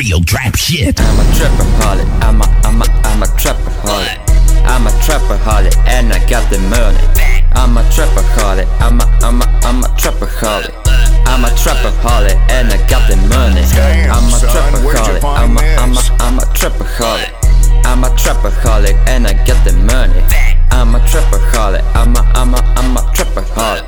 Real trap shit. I'm a trapper holly, I'm a, I'm a, I'm a trapper holly. I'm a trapper holly, and I got the money. I'm a trapper holly, I'm a, I'm a, I'm a trapper holly. I'm a trapper holly, and I got the money. Damn, I'm a son, trapper where'd holly, I'm a, I'm a, this? I'm a trapper holly. I'm a trapper holly, and I got the money. I'm a trapper holly, I'm a, I'm a, I'm a trapper holly.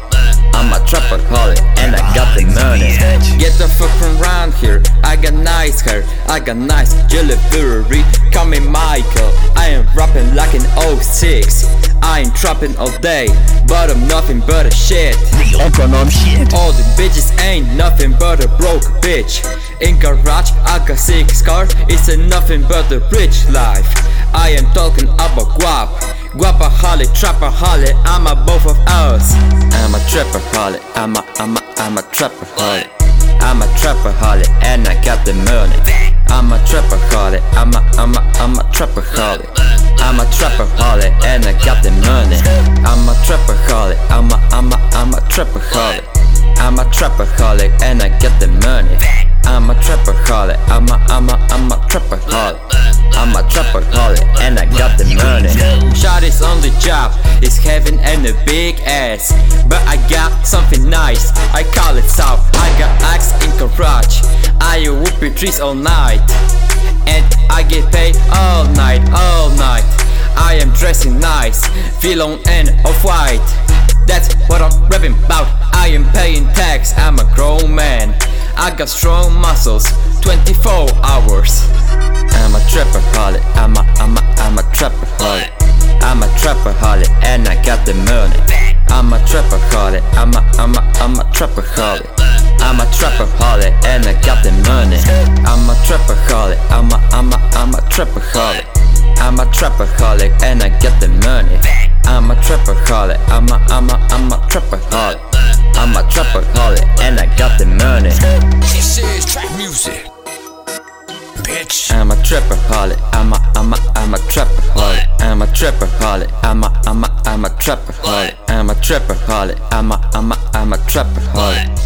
I'm a trapper holly, and I got the money. Get the fuck from around here. I got nice hair, I got nice jewelry. Call me Michael. I am rapping like an 06. I ain't trapping all day, but I'm nothing but a shit. Econom shit. All the bitches ain't nothing but a broke bitch. In garage, I got six cars. It's a nothing but a rich life. I am talking about guap. Guapa holly, trapper holly, I'm a both of us. I'm a trapper holly, I'm a, I'm a, I'm a trapper holly. I'm a trapper holly, and I got the money. I'm a trapper holly, I'm a, I'm a, I'm a trapper holly. I'm a trapper holly, and I got the money. I'm a trapper holly, I'm a, I'm a, I'm a trapper holly. I'm a trapper holly, and I get the money. I'm a trapper holly, I'm a, I'm a, I'm a trapper holly. I'm a trapper holly, and I got the money. Shot is on the job, it's having and a big ass. But I got something nice, I call it soft. I got I whooping trees all night. And I get paid all night, all night. I am dressing nice, on and off white. That's what I'm rapping about. I am paying tax, I'm a grown man. I got strong muscles, 24 hours. I'm a trapper holly, I'm a, I'm a, I'm a trapper holly. I'm a trapper holly, and I got the money. I'm a trapper holly, I'm a, I'm a, I'm a trapper holly. I'm a trapper holly, and I got the money. I'm a trapper holly, I'm a, I'm a, I'm a trapper holly. I'm a trapper holly, and I get the money. I'm a trapper holly, I'm a, I'm a, I'm a trapper holly. I'm a trapper holly, and I got the money. This is trap music. Bitch. I'm a trapper holly, I'm a, I'm a, I'm a trapper holly. I'm a trapper holly, I'm a, I'm a, I'm a trapper holly. I'm a trapper holly, I'm a, I'm a, I'm a trapper holly.